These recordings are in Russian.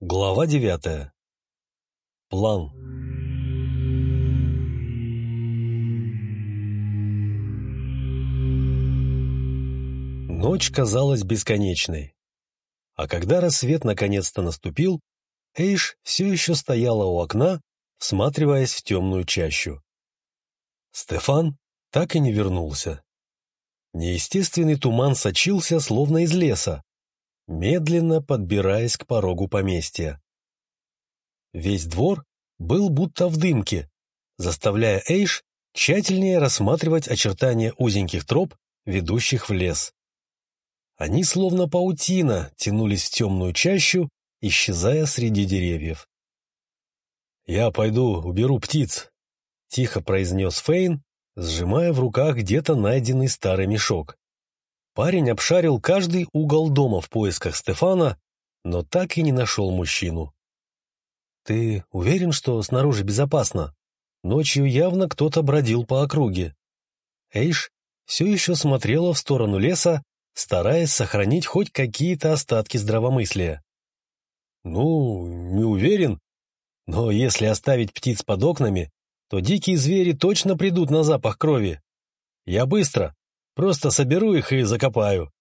Глава девятая. План. Ночь казалась бесконечной. А когда рассвет наконец-то наступил, Эйш все еще стояла у окна, всматриваясь в темную чащу. Стефан так и не вернулся. Неестественный туман сочился, словно из леса, медленно подбираясь к порогу поместья. Весь двор был будто в дымке, заставляя Эйш тщательнее рассматривать очертания узеньких троп, ведущих в лес. Они словно паутина тянулись в темную чащу, исчезая среди деревьев. «Я пойду уберу птиц», — тихо произнес Фейн, сжимая в руках где-то найденный старый мешок. Парень обшарил каждый угол дома в поисках Стефана, но так и не нашел мужчину. «Ты уверен, что снаружи безопасно? Ночью явно кто-то бродил по округе». Эйш все еще смотрела в сторону леса, стараясь сохранить хоть какие-то остатки здравомыслия. «Ну, не уверен, но если оставить птиц под окнами, то дикие звери точно придут на запах крови. Я быстро, Просто соберу их и закопаю.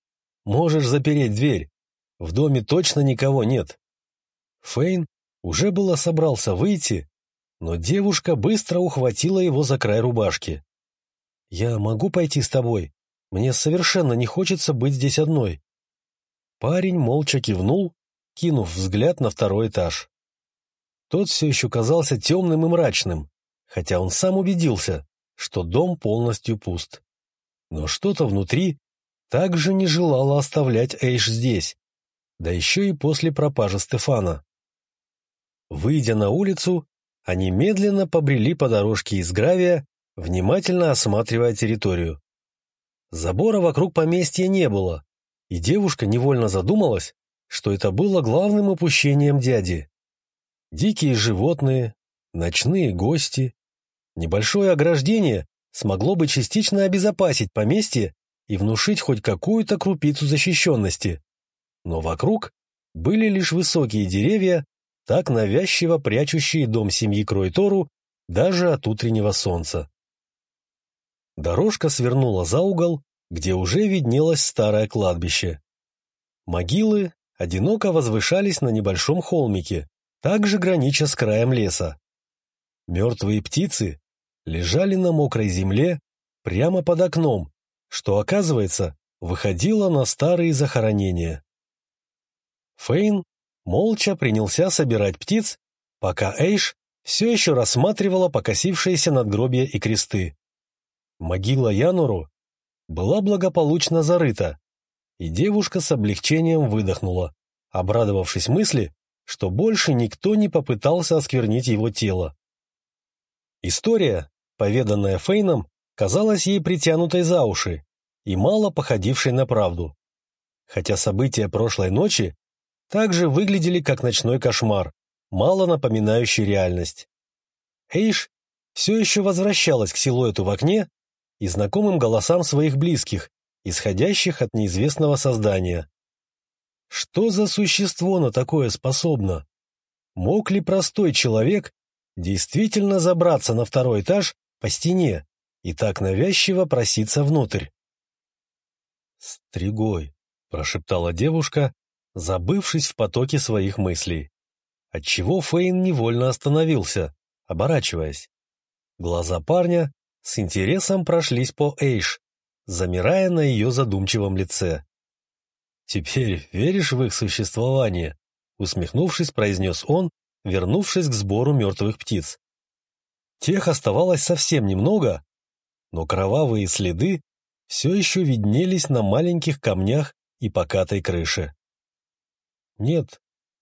Можешь запереть дверь. В доме точно никого нет. Фейн уже было собрался выйти, но девушка быстро ухватила его за край рубашки. «Я могу пойти с тобой? Мне совершенно не хочется быть здесь одной». Парень молча кивнул, кинув взгляд на второй этаж. Тот все еще казался темным и мрачным, хотя он сам убедился, что дом полностью пуст. Но что-то внутри также не желало оставлять Эйш здесь, да еще и после пропажи Стефана. Выйдя на улицу, они медленно побрели по дорожке из гравия, внимательно осматривая территорию. Забора вокруг поместья не было, и девушка невольно задумалась, что это было главным упущением дяди. Дикие животные, ночные гости, небольшое ограждение смогло бы частично обезопасить поместье и внушить хоть какую-то крупицу защищенности. Но вокруг были лишь высокие деревья, так навязчиво прячущие дом семьи Кройтору даже от утреннего солнца. Дорожка свернула за угол, где уже виднелось старое кладбище. Могилы одиноко возвышались на небольшом холмике, также гранича с краем леса. Мертвые птицы лежали на мокрой земле прямо под окном, что, оказывается, выходило на старые захоронения. Фейн молча принялся собирать птиц, пока Эйш все еще рассматривала покосившиеся надгробия и кресты. Могила Януру была благополучно зарыта, и девушка с облегчением выдохнула, обрадовавшись мысли, что больше никто не попытался осквернить его тело. История, поведанная Фейном, казалась ей притянутой за уши и мало походившей на правду. Хотя события прошлой ночи также выглядели как ночной кошмар, мало напоминающий реальность. Эйш все еще возвращалась к силуэту в окне и знакомым голосам своих близких, исходящих от неизвестного создания. Что за существо на такое способно? Мог ли простой человек действительно забраться на второй этаж по стене и так навязчиво проситься внутрь. «Стригой», — прошептала девушка, забывшись в потоке своих мыслей, отчего Фейн невольно остановился, оборачиваясь. Глаза парня с интересом прошлись по Эйш, замирая на ее задумчивом лице. «Теперь веришь в их существование?» усмехнувшись, произнес он, вернувшись к сбору мертвых птиц. Тех оставалось совсем немного, но кровавые следы все еще виднелись на маленьких камнях и покатой крыше. Нет,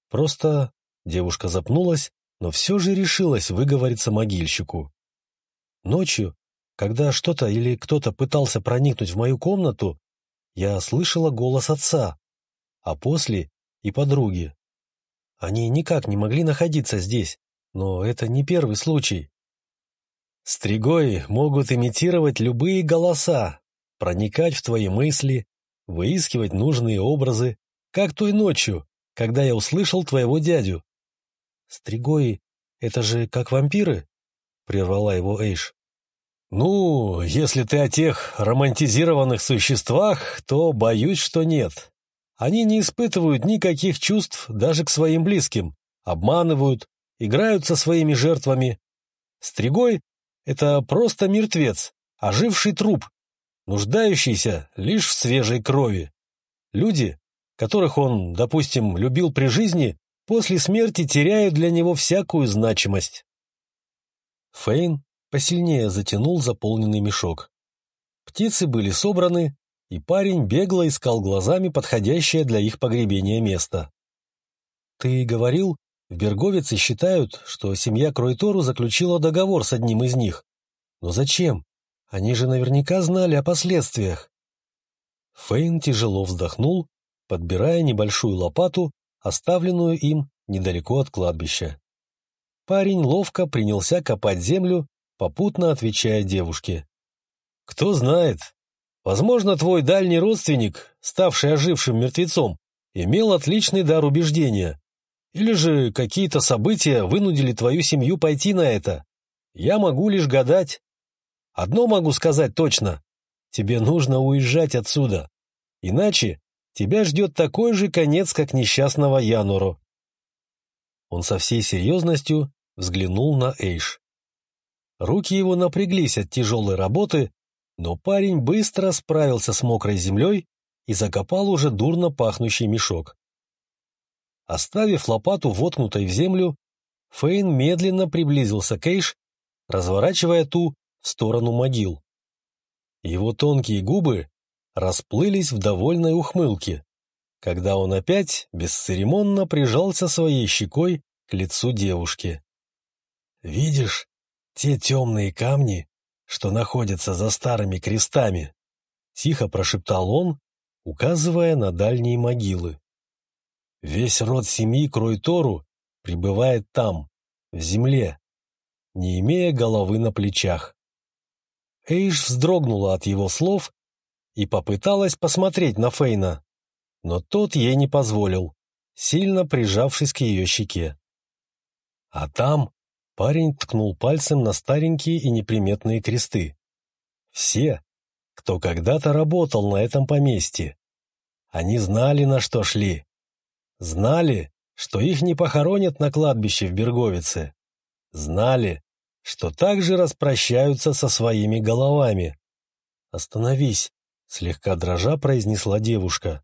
просто девушка запнулась, но все же решилась выговориться могильщику. Ночью, когда что-то или кто-то пытался проникнуть в мою комнату, я слышала голос отца, а после и подруги. Они никак не могли находиться здесь, но это не первый случай. Стригои могут имитировать любые голоса, проникать в твои мысли, выискивать нужные образы, как той ночью, когда я услышал твоего дядю. Стригои — это же как вампиры? — прервала его Эйш. «Ну, если ты о тех романтизированных существах, то боюсь, что нет. Они не испытывают никаких чувств даже к своим близким, обманывают, играют со своими жертвами. Стригой — это просто мертвец, оживший труп, нуждающийся лишь в свежей крови. Люди, которых он, допустим, любил при жизни, после смерти теряют для него всякую значимость. Фейн посильнее затянул заполненный мешок. Птицы были собраны, и парень бегло искал глазами подходящее для их погребения место. «Ты говорил, в Берговице считают, что семья Кройтору заключила договор с одним из них. Но зачем? Они же наверняка знали о последствиях». Фейн тяжело вздохнул, подбирая небольшую лопату, оставленную им недалеко от кладбища. Парень ловко принялся копать землю, попутно отвечая девушке. «Кто знает, возможно, твой дальний родственник, ставший ожившим мертвецом, имел отличный дар убеждения. Или же какие-то события вынудили твою семью пойти на это. Я могу лишь гадать. Одно могу сказать точно. Тебе нужно уезжать отсюда. Иначе тебя ждет такой же конец, как несчастного Януру. Он со всей серьезностью взглянул на Эйш. Руки его напряглись от тяжелой работы, но парень быстро справился с мокрой землей и закопал уже дурно пахнущий мешок. Оставив лопату воткнутой в землю, Фейн медленно приблизился к Эйш, разворачивая ту в сторону могил. Его тонкие губы расплылись в довольной ухмылке, когда он опять бесцеремонно прижался своей щекой к лицу девушки. «Видишь те темные камни, что находятся за старыми крестами?» — тихо прошептал он, указывая на дальние могилы. «Весь род семьи Кройтору пребывает там, в земле, не имея головы на плечах». Эйш вздрогнула от его слов и попыталась посмотреть на Фейна, но тот ей не позволил, сильно прижавшись к ее щеке. А там парень ткнул пальцем на старенькие и неприметные кресты. Все, кто когда-то работал на этом поместье. Они знали, на что шли. Знали, что их не похоронят на кладбище в Берговице. Знали, что также распрощаются со своими головами. «Остановись!» слегка дрожа произнесла девушка.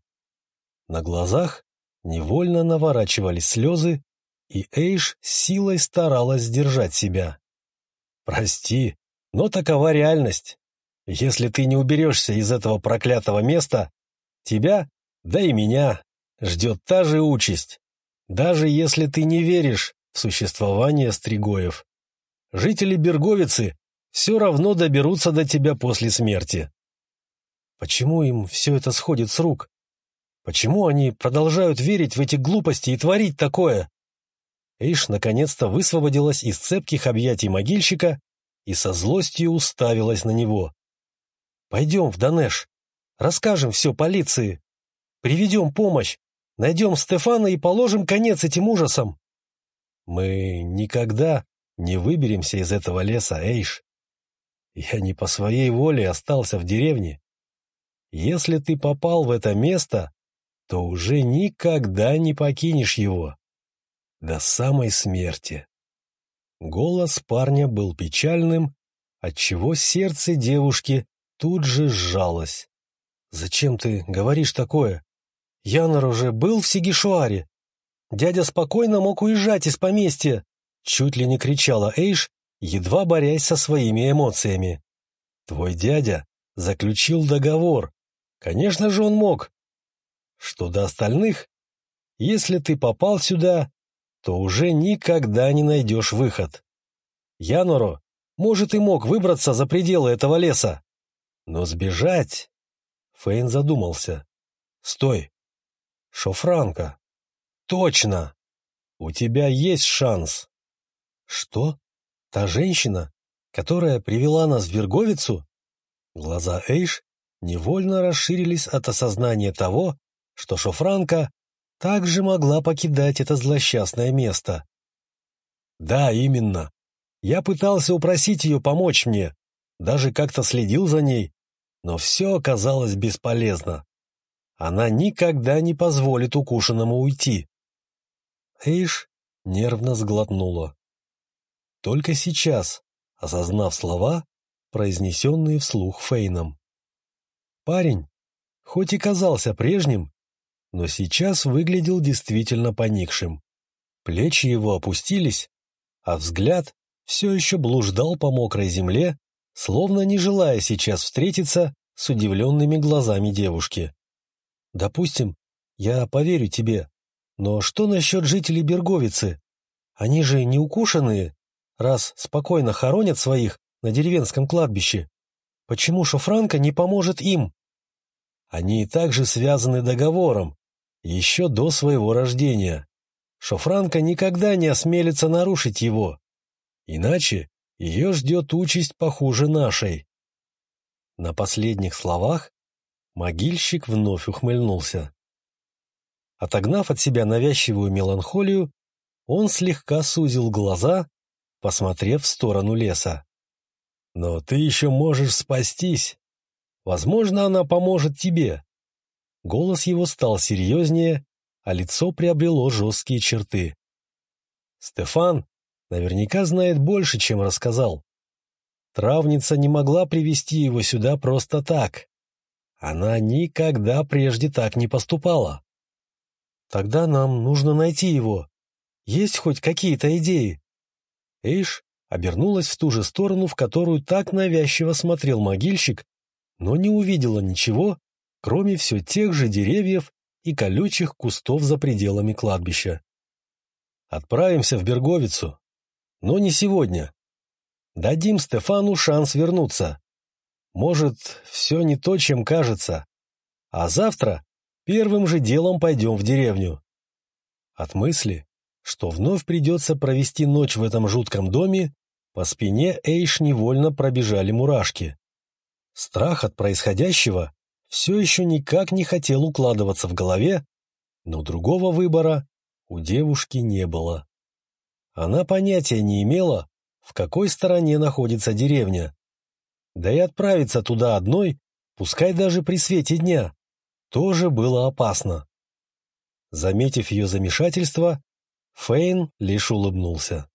На глазах невольно наворачивались слезы, и Эйш силой старалась сдержать себя. «Прости, но такова реальность. Если ты не уберешься из этого проклятого места, тебя, да и меня, ждет та же участь, даже если ты не веришь в существование Стригоев. Жители Берговицы все равно доберутся до тебя после смерти. Почему им все это сходит с рук? Почему они продолжают верить в эти глупости и творить такое? Эйш наконец-то высвободилась из цепких объятий могильщика и со злостью уставилась на него. «Пойдем в Данеш, расскажем все полиции, приведем помощь, найдем Стефана и положим конец этим ужасам». «Мы никогда не выберемся из этого леса, Эйш. Я не по своей воле остался в деревне, если ты попал в это место, то уже никогда не покинешь его. До самой смерти. Голос парня был печальным, отчего сердце девушки тут же сжалось. «Зачем ты говоришь такое? Янор уже был в Сигишуаре. Дядя спокойно мог уезжать из поместья!» Чуть ли не кричала Эйш, едва борясь со своими эмоциями. «Твой дядя заключил договор, Конечно же он мог. Что до остальных, если ты попал сюда, то уже никогда не найдешь выход. Яноро, может, и мог выбраться за пределы этого леса. Но сбежать... Фейн задумался. Стой. Шофранка. Точно. У тебя есть шанс. Что? Та женщина, которая привела нас в Верговицу? Глаза Эйш невольно расширились от осознания того, что Шофранка также могла покидать это злосчастное место. Да, именно. Я пытался упросить ее помочь мне, даже как-то следил за ней, но все оказалось бесполезно. Она никогда не позволит укушенному уйти. Эйш нервно сглотнула. Только сейчас, осознав слова, произнесенные вслух Фейном. Парень, хоть и казался прежним, но сейчас выглядел действительно поникшим. Плечи его опустились, а взгляд все еще блуждал по мокрой земле, словно не желая сейчас встретиться с удивленными глазами девушки. «Допустим, я поверю тебе, но что насчет жителей Берговицы? Они же не укушенные, раз спокойно хоронят своих на деревенском кладбище. Почему Шофранко не поможет им?» Они также связаны договором, еще до своего рождения. Шофранко никогда не осмелится нарушить его. Иначе ее ждет участь похуже нашей. На последних словах могильщик вновь ухмыльнулся. Отогнав от себя навязчивую меланхолию, он слегка сузил глаза, посмотрев в сторону леса. «Но ты еще можешь спастись. Возможно, она поможет тебе. Голос его стал серьезнее, а лицо приобрело жесткие черты. Стефан наверняка знает больше, чем рассказал. Травница не могла привести его сюда просто так. Она никогда прежде так не поступала. Тогда нам нужно найти его. Есть хоть какие-то идеи? Эйш обернулась в ту же сторону, в которую так навязчиво смотрел могильщик, но не увидела ничего, кроме все тех же деревьев и колючих кустов за пределами кладбища. Отправимся в Берговицу, но не сегодня. Дадим Стефану шанс вернуться. Может, все не то, чем кажется. А завтра первым же делом пойдем в деревню. От мысли, что вновь придется провести ночь в этом жутком доме, по спине Эйш невольно пробежали мурашки. Страх от происходящего все еще никак не хотел укладываться в голове, но другого выбора у девушки не было. Она понятия не имела, в какой стороне находится деревня. Да и отправиться туда одной, пускай даже при свете дня, тоже было опасно. Заметив ее замешательство, Фейн лишь улыбнулся.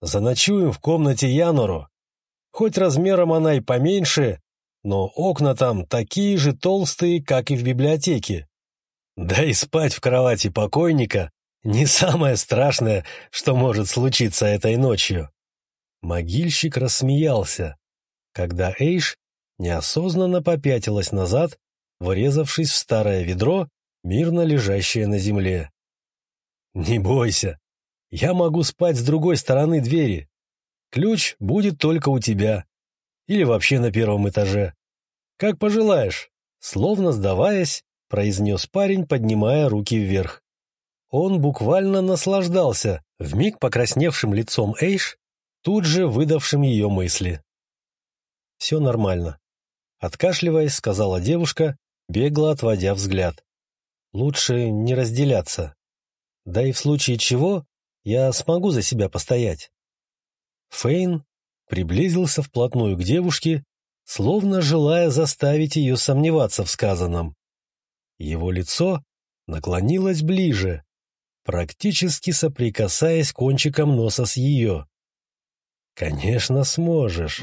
«Заночуем в комнате Янору. Хоть размером она и поменьше, но окна там такие же толстые, как и в библиотеке. Да и спать в кровати покойника не самое страшное, что может случиться этой ночью. Могильщик рассмеялся, когда Эйш неосознанно попятилась назад, врезавшись в старое ведро, мирно лежащее на земле. «Не бойся, я могу спать с другой стороны двери. Ключ будет только у тебя. Или вообще на первом этаже. Как пожелаешь, словно сдаваясь, произнес парень, поднимая руки вверх. Он буквально наслаждался вмиг покрасневшим лицом Эйш, тут же выдавшим ее мысли. «Все нормально», — откашливаясь, сказала девушка, бегло отводя взгляд. «Лучше не разделяться. Да и в случае чего я смогу за себя постоять». Фейн приблизился вплотную к девушке, словно желая заставить ее сомневаться в сказанном. Его лицо наклонилось ближе, практически соприкасаясь кончиком носа с ее. «Конечно, сможешь».